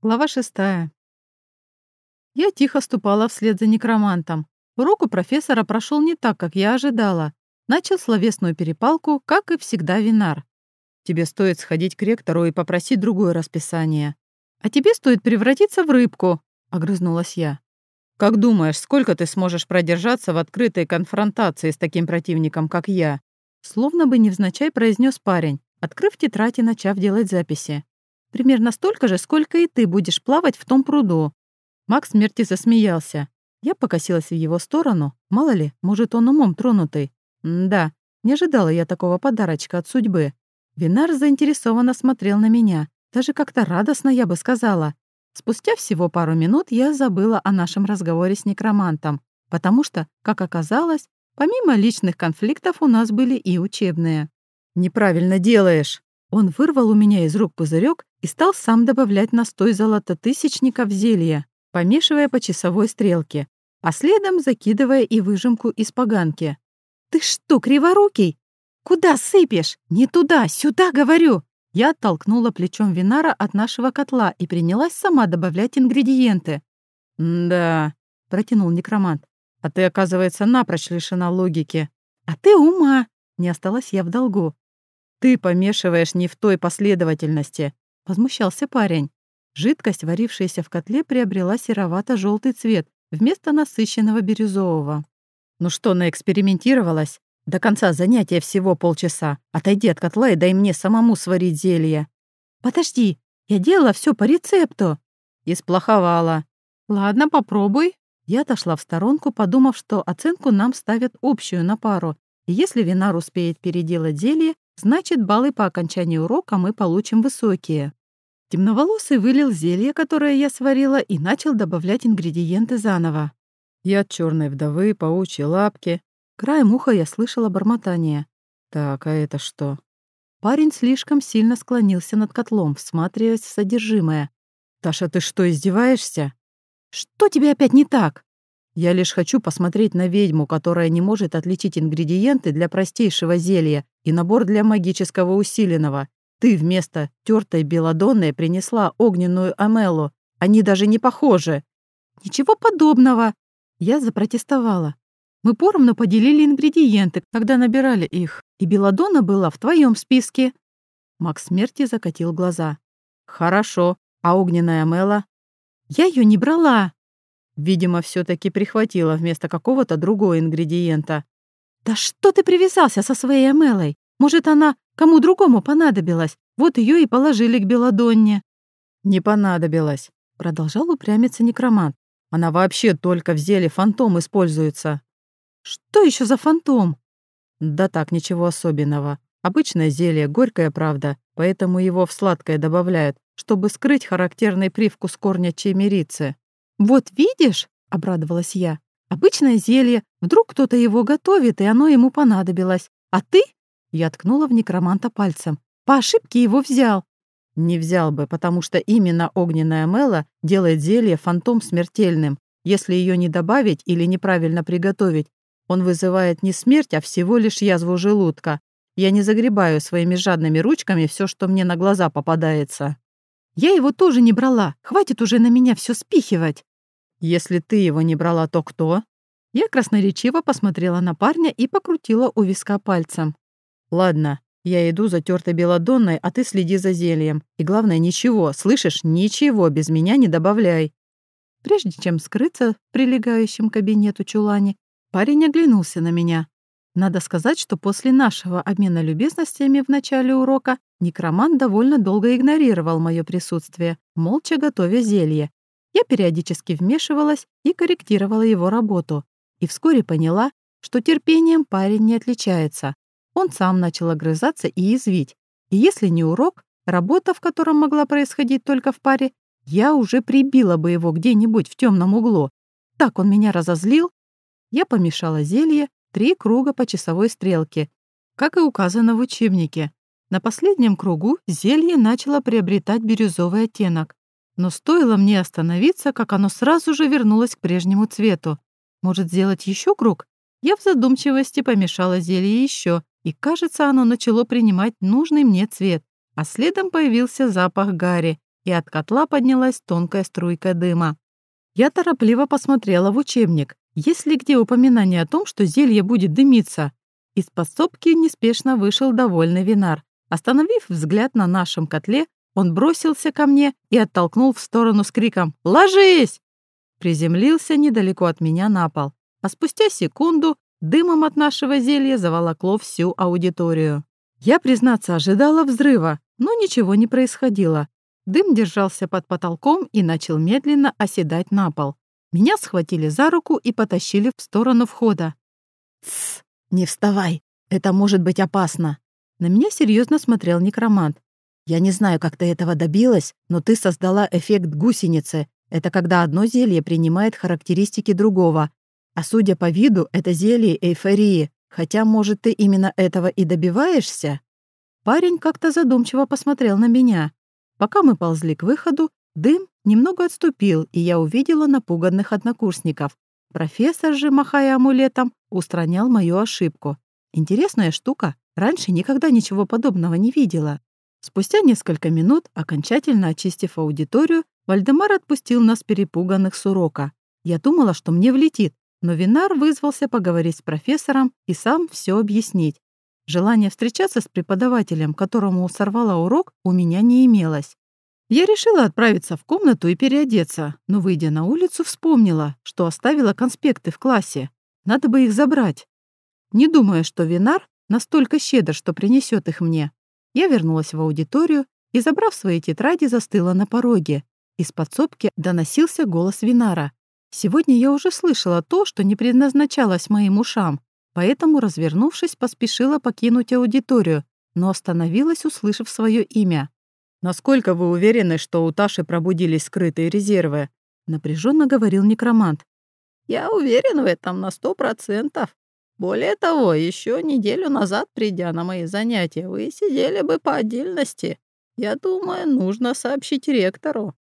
Глава шестая. Я тихо ступала вслед за некромантом. Урок у профессора прошел не так, как я ожидала. Начал словесную перепалку, как и всегда Винар. Тебе стоит сходить к ректору и попросить другое расписание. А тебе стоит превратиться в рыбку, огрызнулась я. Как думаешь, сколько ты сможешь продержаться в открытой конфронтации с таким противником, как я? Словно бы невзначай произнес парень, открыв тетрадь и начав делать записи. Примерно столько же, сколько и ты будешь плавать в том пруду». Макс смерти засмеялся. Я покосилась в его сторону. Мало ли, может, он умом тронутый. М да, не ожидала я такого подарочка от судьбы. Винар заинтересованно смотрел на меня. Даже как-то радостно, я бы сказала. Спустя всего пару минут я забыла о нашем разговоре с некромантом, потому что, как оказалось, помимо личных конфликтов у нас были и учебные. «Неправильно делаешь!» Он вырвал у меня из рук пузырек и стал сам добавлять настой золототысячника в зелье, помешивая по часовой стрелке, а следом закидывая и выжимку из поганки. «Ты что, криворукий? Куда сыпешь? Не туда, сюда, говорю!» Я оттолкнула плечом Винара от нашего котла и принялась сама добавлять ингредиенты. «Да», — протянул некромант, — «а ты, оказывается, напрочь лишена логики». «А ты ума!» — не осталась я в долгу. «Ты помешиваешь не в той последовательности», — возмущался парень. Жидкость, варившаяся в котле, приобрела серовато желтый цвет вместо насыщенного бирюзового. «Ну что, наэкспериментировалась? До конца занятия всего полчаса. Отойди от котла и дай мне самому сварить зелье». «Подожди, я делала все по рецепту». «И сплоховала». «Ладно, попробуй». Я отошла в сторонку, подумав, что оценку нам ставят общую на пару, и если Винар успеет переделать зелье, Значит, баллы по окончании урока мы получим высокие. Темноволосый вылил зелье, которое я сварила, и начал добавлять ингредиенты заново. Я от черной вдовы, паучьи лапки. Краем уха я слышала бормотание. Так, а это что? Парень слишком сильно склонился над котлом, всматриваясь в содержимое. «Таша, ты что, издеваешься?» «Что тебе опять не так?» «Я лишь хочу посмотреть на ведьму, которая не может отличить ингредиенты для простейшего зелья и набор для магического усиленного. Ты вместо тертой белодонной принесла огненную амелу. Они даже не похожи». «Ничего подобного!» Я запротестовала. «Мы поровну поделили ингредиенты, когда набирали их, и белодона была в твоем списке». Макс смерти закатил глаза. «Хорошо. А огненная амела?» «Я ее не брала». Видимо, все таки прихватила вместо какого-то другого ингредиента. «Да что ты привязался со своей Амелой? Может, она кому другому понадобилась? Вот ее и положили к Беладонне». «Не понадобилось», — продолжал упрямиться некромант. «Она вообще только в зеле фантом используется». «Что еще за фантом?» «Да так, ничего особенного. Обычное зелье, горькая правда, поэтому его в сладкое добавляют, чтобы скрыть характерный привкус корня чемерицы». «Вот видишь», — обрадовалась я, Обычное зелье, вдруг кто-то его готовит, и оно ему понадобилось. А ты?» Я ткнула в некроманта пальцем. «По ошибке его взял». «Не взял бы, потому что именно огненная мела делает зелье фантом смертельным. Если ее не добавить или неправильно приготовить, он вызывает не смерть, а всего лишь язву желудка. Я не загребаю своими жадными ручками все, что мне на глаза попадается». «Я его тоже не брала. Хватит уже на меня все спихивать». «Если ты его не брала, то кто?» Я красноречиво посмотрела на парня и покрутила у виска пальцем. «Ладно, я иду за тёртой белодонной, а ты следи за зельем. И главное, ничего, слышишь, ничего без меня не добавляй». Прежде чем скрыться в прилегающем кабинету чулане, парень оглянулся на меня. Надо сказать, что после нашего обмена любезностями в начале урока некромант довольно долго игнорировал мое присутствие, молча готовя зелье, я периодически вмешивалась и корректировала его работу, и вскоре поняла, что терпением парень не отличается. Он сам начал огрызаться и извить. И если не урок, работа, в котором могла происходить только в паре, я уже прибила бы его где-нибудь в темном углу. Так он меня разозлил. Я помешала зелье три круга по часовой стрелке, как и указано в учебнике. На последнем кругу зелье начало приобретать бирюзовый оттенок. Но стоило мне остановиться, как оно сразу же вернулось к прежнему цвету. Может, сделать еще круг? Я в задумчивости помешала зелье еще, и, кажется, оно начало принимать нужный мне цвет. А следом появился запах гари, и от котла поднялась тонкая струйка дыма. Я торопливо посмотрела в учебник, есть ли где упоминание о том, что зелье будет дымиться. Из подсобки неспешно вышел довольный винар. Остановив взгляд на нашем котле, он бросился ко мне и оттолкнул в сторону с криком «Ложись!». Приземлился недалеко от меня на пол, а спустя секунду дымом от нашего зелья заволокло всю аудиторию. Я, признаться, ожидала взрыва, но ничего не происходило. Дым держался под потолком и начал медленно оседать на пол. Меня схватили за руку и потащили в сторону входа. «Тссс, не вставай, это может быть опасно». На меня серьезно смотрел некромант. «Я не знаю, как ты этого добилась, но ты создала эффект гусеницы. Это когда одно зелье принимает характеристики другого. А судя по виду, это зелье эйфории. Хотя, может, ты именно этого и добиваешься?» Парень как-то задумчиво посмотрел на меня. Пока мы ползли к выходу, дым немного отступил, и я увидела напуганных однокурсников. Профессор же, махая амулетом, устранял мою ошибку. Интересная штука. Раньше никогда ничего подобного не видела. Спустя несколько минут, окончательно очистив аудиторию, Вальдемар отпустил нас перепуганных с урока. Я думала, что мне влетит, но Винар вызвался поговорить с профессором и сам все объяснить. Желания встречаться с преподавателем, которому сорвала урок, у меня не имелось. Я решила отправиться в комнату и переодеться, но, выйдя на улицу, вспомнила, что оставила конспекты в классе. Надо бы их забрать. Не думая, что Винар настолько щедр, что принесет их мне. Я вернулась в аудиторию и, забрав свои тетради, застыла на пороге. Из подсобки доносился голос Винара. Сегодня я уже слышала то, что не предназначалось моим ушам, поэтому, развернувшись, поспешила покинуть аудиторию, но остановилась, услышав свое имя. «Насколько вы уверены, что у Таши пробудились скрытые резервы?» — напряженно говорил некромант. «Я уверен в этом на сто процентов. Более того, еще неделю назад, придя на мои занятия, вы сидели бы по отдельности. Я думаю, нужно сообщить ректору.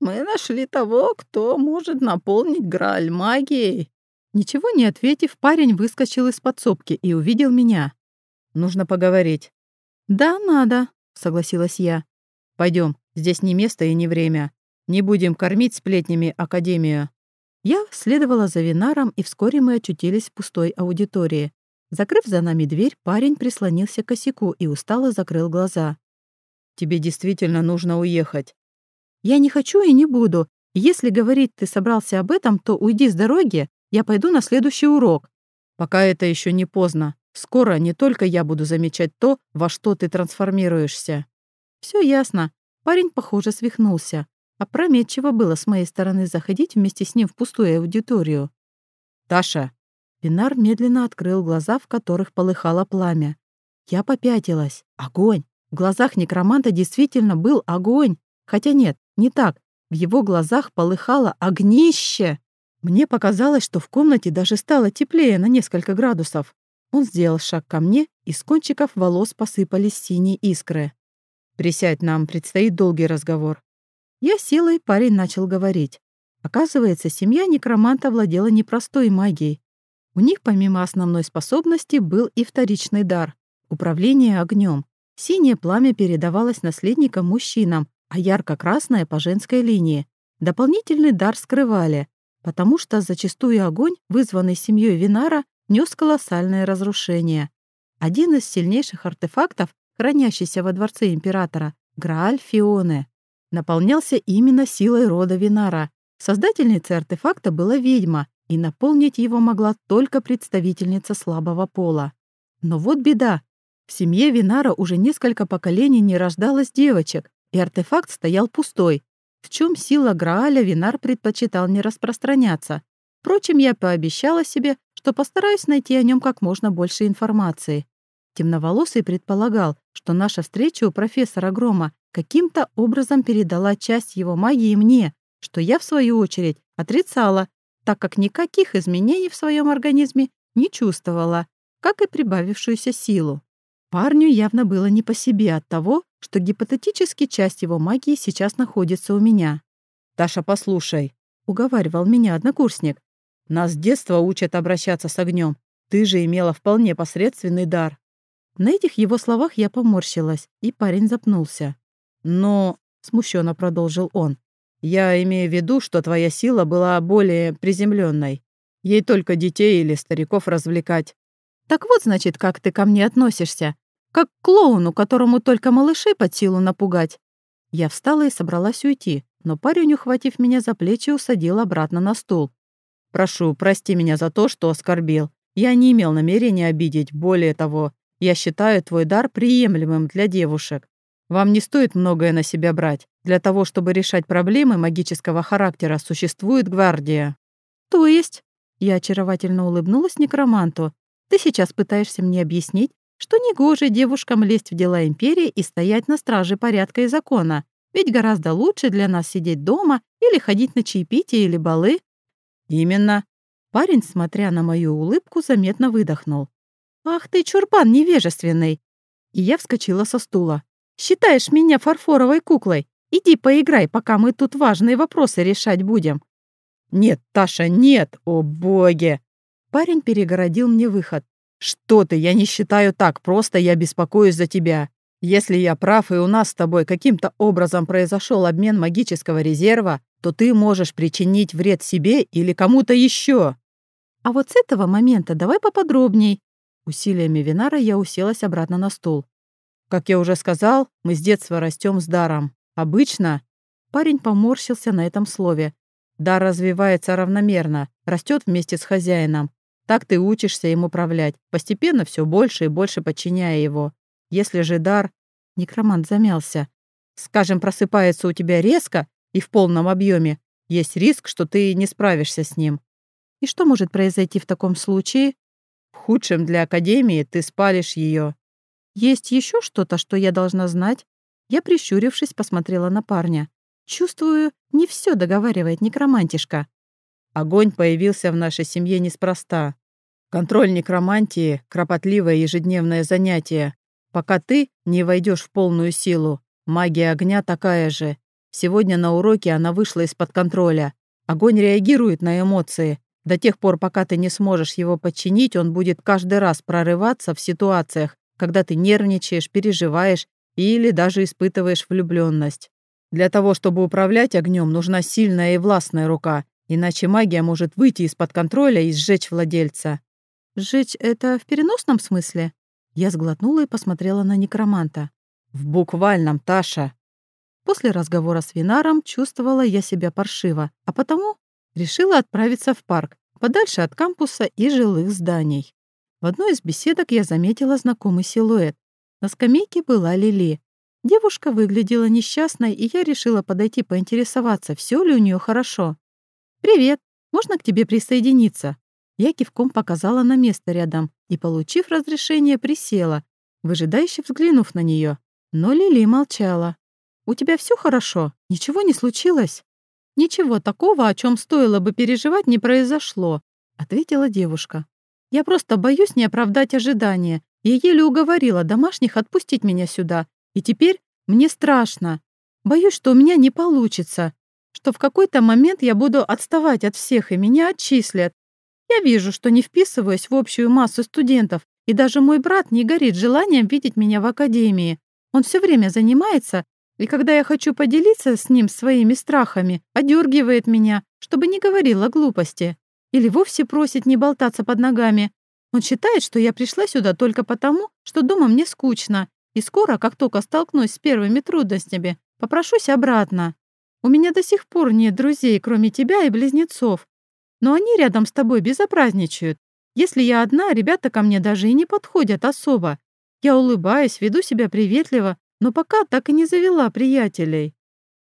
Мы нашли того, кто может наполнить Грааль магией. Ничего не ответив, парень выскочил из подсобки и увидел меня. «Нужно поговорить». «Да, надо», — согласилась я. Пойдем, здесь не место и не время. Не будем кормить сплетнями Академию». Я следовала за Винаром, и вскоре мы очутились в пустой аудитории. Закрыв за нами дверь, парень прислонился к косяку и устало закрыл глаза. «Тебе действительно нужно уехать». «Я не хочу и не буду. Если говорить ты собрался об этом, то уйди с дороги, я пойду на следующий урок. Пока это еще не поздно. Скоро не только я буду замечать то, во что ты трансформируешься. Все ясно. Парень, похоже, свихнулся. Опрометчиво было с моей стороны заходить вместе с ним в пустую аудиторию. «Таша!» Пинар медленно открыл глаза, в которых полыхало пламя. Я попятилась. Огонь! В глазах некроманта действительно был огонь. Хотя нет, не так. В его глазах полыхало огнище. Мне показалось, что в комнате даже стало теплее на несколько градусов. Он сделал шаг ко мне, и с кончиков волос посыпались синие искры. «Присядь, нам предстоит долгий разговор». Я села, и парень начал говорить. Оказывается, семья некроманта владела непростой магией. У них помимо основной способности был и вторичный дар — управление огнем. Синее пламя передавалось наследникам мужчинам, а ярко-красное — по женской линии. Дополнительный дар скрывали, потому что зачастую огонь, вызванный семьей Винара, нес колоссальное разрушение. Один из сильнейших артефактов, хранящийся во дворце императора, Грааль Фионе, наполнялся именно силой рода Винара. Создательницей артефакта была ведьма, и наполнить его могла только представительница слабого пола. Но вот беда. В семье Винара уже несколько поколений не рождалось девочек, и артефакт стоял пустой, в чем сила Грааля Винар предпочитал не распространяться. Впрочем, я пообещала себе, что постараюсь найти о нем как можно больше информации. Темноволосый предполагал, что наша встреча у профессора Грома каким-то образом передала часть его магии мне, что я, в свою очередь, отрицала, так как никаких изменений в своем организме не чувствовала, как и прибавившуюся силу. Парню явно было не по себе от того, что гипотетически часть его магии сейчас находится у меня. «Таша, послушай», — уговаривал меня однокурсник. «Нас с детства учат обращаться с огнем. Ты же имела вполне посредственный дар». На этих его словах я поморщилась, и парень запнулся. «Но смущенно продолжил он. «Я имею в виду, что твоя сила была более приземленной. Ей только детей или стариков развлекать». «Так вот, значит, как ты ко мне относишься. Как клоуну, которому только малышей под силу напугать». Я встала и собралась уйти, но парень, ухватив меня за плечи, усадил обратно на стул. «Прошу, прости меня за то, что оскорбил. Я не имел намерения обидеть. Более того, я считаю твой дар приемлемым для девушек. Вам не стоит многое на себя брать. Для того, чтобы решать проблемы магического характера, существует гвардия». «То есть?» Я очаровательно улыбнулась некроманту. «Ты сейчас пытаешься мне объяснить, что негоже девушкам лезть в дела империи и стоять на страже порядка и закона, ведь гораздо лучше для нас сидеть дома или ходить на чаепитие или балы». «Именно». Парень, смотря на мою улыбку, заметно выдохнул. «Ах ты, чурбан невежественный!» И я вскочила со стула. Считаешь меня фарфоровой куклой? Иди поиграй, пока мы тут важные вопросы решать будем». «Нет, Таша, нет, о боги!» Парень перегородил мне выход. «Что ты, я не считаю так, просто я беспокоюсь за тебя. Если я прав и у нас с тобой каким-то образом произошел обмен магического резерва, то ты можешь причинить вред себе или кому-то еще. А вот с этого момента давай поподробней. Усилиями Винара я уселась обратно на стул. Как я уже сказал, мы с детства растем с даром. Обычно парень поморщился на этом слове. Дар развивается равномерно, растет вместе с хозяином. Так ты учишься им управлять, постепенно все больше и больше подчиняя его. Если же дар... Некромант замялся. Скажем, просыпается у тебя резко и в полном объеме, есть риск, что ты не справишься с ним. И что может произойти в таком случае? В худшем для Академии ты спалишь ее. Есть еще что-то, что я должна знать? Я, прищурившись, посмотрела на парня. Чувствую, не все договаривает некромантишка. Огонь появился в нашей семье неспроста. Контроль некромантии — кропотливое ежедневное занятие. Пока ты не войдешь в полную силу, магия огня такая же. Сегодня на уроке она вышла из-под контроля. Огонь реагирует на эмоции. До тех пор, пока ты не сможешь его подчинить, он будет каждый раз прорываться в ситуациях, когда ты нервничаешь, переживаешь или даже испытываешь влюбленность. Для того, чтобы управлять огнем, нужна сильная и властная рука, иначе магия может выйти из-под контроля и сжечь владельца. «Сжечь — это в переносном смысле?» Я сглотнула и посмотрела на некроманта. «В буквальном, Таша!» После разговора с Винаром чувствовала я себя паршиво, а потому решила отправиться в парк, подальше от кампуса и жилых зданий. В одной из беседок я заметила знакомый силуэт. На скамейке была Лили. Девушка выглядела несчастной, и я решила подойти поинтересоваться, все ли у нее хорошо. «Привет, можно к тебе присоединиться?» Я кивком показала на место рядом и, получив разрешение, присела, выжидающе взглянув на нее. Но Лили молчала. «У тебя все хорошо? Ничего не случилось?» «Ничего такого, о чем стоило бы переживать, не произошло», — ответила девушка. Я просто боюсь не оправдать ожидания. Я еле уговорила домашних отпустить меня сюда. И теперь мне страшно. Боюсь, что у меня не получится. Что в какой-то момент я буду отставать от всех, и меня отчислят. Я вижу, что не вписываюсь в общую массу студентов, и даже мой брат не горит желанием видеть меня в академии. Он все время занимается, и когда я хочу поделиться с ним своими страхами, одергивает меня, чтобы не говорила глупости. Или вовсе просит не болтаться под ногами. Он считает, что я пришла сюда только потому, что дома мне скучно, и скоро, как только столкнусь с первыми трудностями, попрошусь обратно. У меня до сих пор нет друзей, кроме тебя и близнецов. Но они рядом с тобой безобразничают. Если я одна, ребята ко мне даже и не подходят особо. Я улыбаюсь, веду себя приветливо, но пока так и не завела приятелей.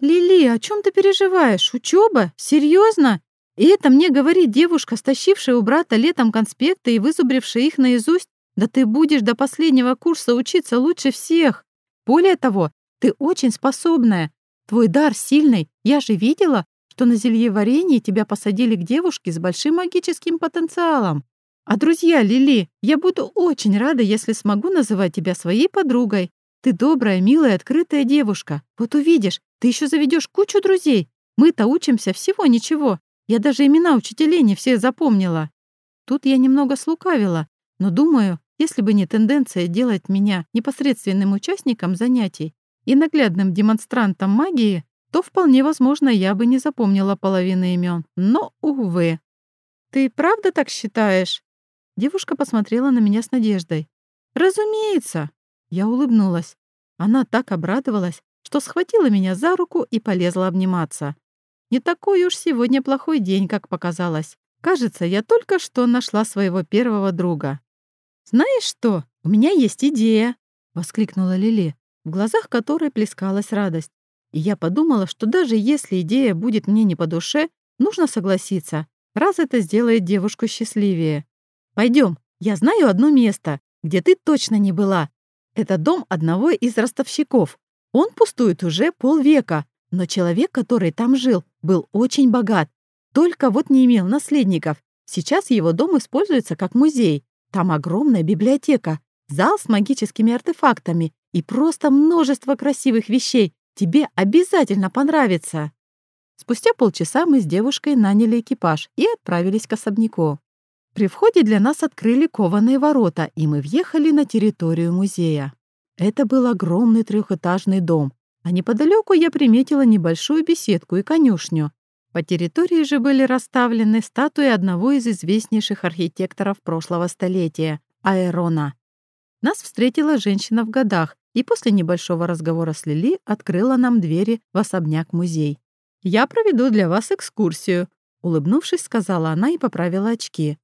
«Лили, о чем ты переживаешь? Учеба? Серьезно? И это мне говорит девушка, стащившая у брата летом конспекты и вызубрившая их наизусть. Да ты будешь до последнего курса учиться лучше всех. Более того, ты очень способная. Твой дар сильный. Я же видела, что на зельеварении тебя посадили к девушке с большим магическим потенциалом. А друзья, Лили, я буду очень рада, если смогу называть тебя своей подругой. Ты добрая, милая, открытая девушка. Вот увидишь, ты еще заведешь кучу друзей. Мы-то учимся всего ничего, я даже имена учителей не все запомнила. Тут я немного слукавила, но думаю, если бы не тенденция делать меня непосредственным участником занятий, и наглядным демонстрантом магии, то вполне возможно, я бы не запомнила половины имен. Но, увы. «Ты правда так считаешь?» Девушка посмотрела на меня с надеждой. «Разумеется!» Я улыбнулась. Она так обрадовалась, что схватила меня за руку и полезла обниматься. Не такой уж сегодня плохой день, как показалось. Кажется, я только что нашла своего первого друга. «Знаешь что? У меня есть идея!» — воскликнула Лили, в глазах которой плескалась радость. И я подумала, что даже если идея будет мне не по душе, нужно согласиться, раз это сделает девушку счастливее. Пойдем, я знаю одно место, где ты точно не была. Это дом одного из ростовщиков. Он пустует уже полвека, но человек, который там жил, был очень богат. Только вот не имел наследников. Сейчас его дом используется как музей. Там огромная библиотека, зал с магическими артефактами и просто множество красивых вещей. Тебе обязательно понравится. Спустя полчаса мы с девушкой наняли экипаж и отправились к особняку. При входе для нас открыли кованые ворота, и мы въехали на территорию музея. Это был огромный трехэтажный дом, а неподалеку я приметила небольшую беседку и конюшню. По территории же были расставлены статуи одного из известнейших архитекторов прошлого столетия — Аэрона. Нас встретила женщина в годах, и после небольшого разговора с Лили открыла нам двери в особняк-музей. «Я проведу для вас экскурсию», — улыбнувшись, сказала она и поправила очки.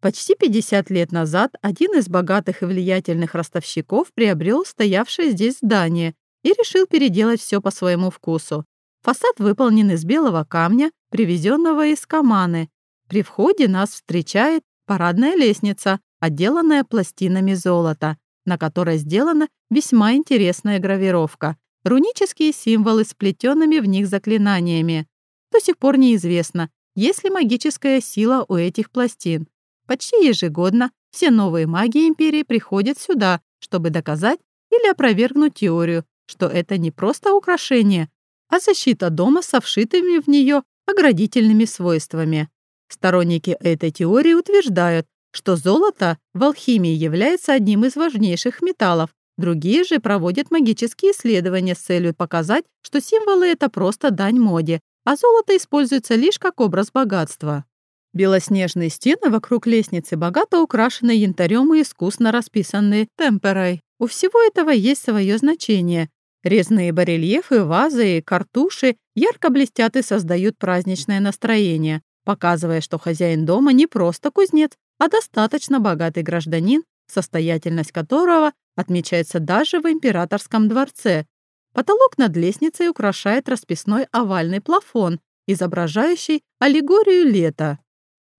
Почти 50 лет назад один из богатых и влиятельных ростовщиков приобрел стоявшее здесь здание и решил переделать все по своему вкусу. Фасад выполнен из белого камня, привезенного из Каманы. При входе нас встречает парадная лестница, отделанная пластинами золота, на которой сделана весьма интересная гравировка. Рунические символы с плетенными в них заклинаниями. До сих пор неизвестно, есть ли магическая сила у этих пластин. Почти ежегодно все новые маги Империи приходят сюда, чтобы доказать или опровергнуть теорию, что это не просто украшение, а защита дома со вшитыми в нее оградительными свойствами. Сторонники этой теории утверждают, что золото в алхимии является одним из важнейших металлов, другие же проводят магические исследования с целью показать, что символы — это просто дань моде, а золото используется лишь как образ богатства. Белоснежные стены вокруг лестницы богато украшены янтарем и искусно расписаны темперой. У всего этого есть свое значение. Резные барельефы, вазы и картуши ярко блестят и создают праздничное настроение, показывая, что хозяин дома не просто кузнец, а достаточно богатый гражданин, состоятельность которого отмечается даже в императорском дворце. Потолок над лестницей украшает расписной овальный плафон, изображающий аллегорию лета.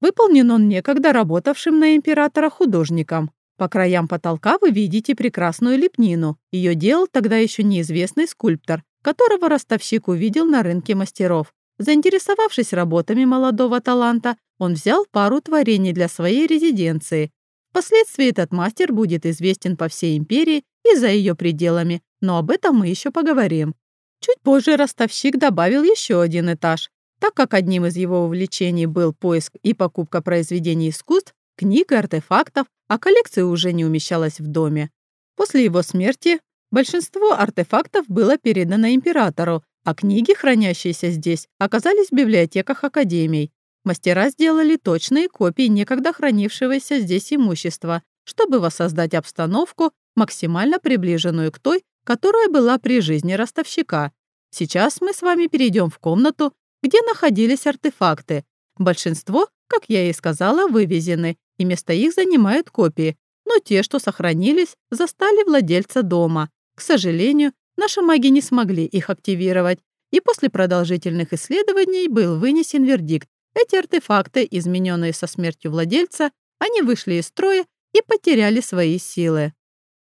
Выполнен он некогда работавшим на императора художником. По краям потолка вы видите прекрасную лепнину. Ее делал тогда еще неизвестный скульптор, которого ростовщик увидел на рынке мастеров. Заинтересовавшись работами молодого таланта, он взял пару творений для своей резиденции. Впоследствии этот мастер будет известен по всей империи и за ее пределами, но об этом мы еще поговорим. Чуть позже ростовщик добавил еще один этаж, так как одним из его увлечений был поиск и покупка произведений искусств, книг и артефактов, а коллекция уже не умещалась в доме. После его смерти большинство артефактов было передано императору, а книги, хранящиеся здесь, оказались в библиотеках академий. Мастера сделали точные копии некогда хранившегося здесь имущества, чтобы воссоздать обстановку, максимально приближенную к той, которая была при жизни ростовщика. Сейчас мы с вами перейдем в комнату, где находились артефакты. Большинство, как я и сказала, вывезены, и место их занимают копии, но те, что сохранились, застали владельца дома. К сожалению, наши маги не смогли их активировать, и после продолжительных исследований был вынесен вердикт. Эти артефакты, измененные со смертью владельца, они вышли из строя и потеряли свои силы.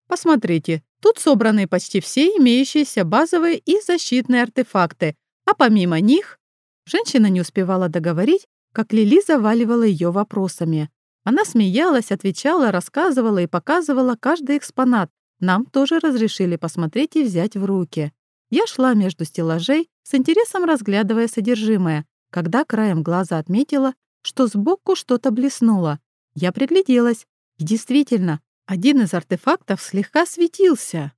Посмотрите, тут собраны почти все имеющиеся базовые и защитные артефакты, а помимо них Женщина не успевала договорить, как Лили заваливала ее вопросами. Она смеялась, отвечала, рассказывала и показывала каждый экспонат. Нам тоже разрешили посмотреть и взять в руки. Я шла между стеллажей, с интересом разглядывая содержимое, когда краем глаза отметила, что сбоку что-то блеснуло. Я пригляделась, и действительно, один из артефактов слегка светился.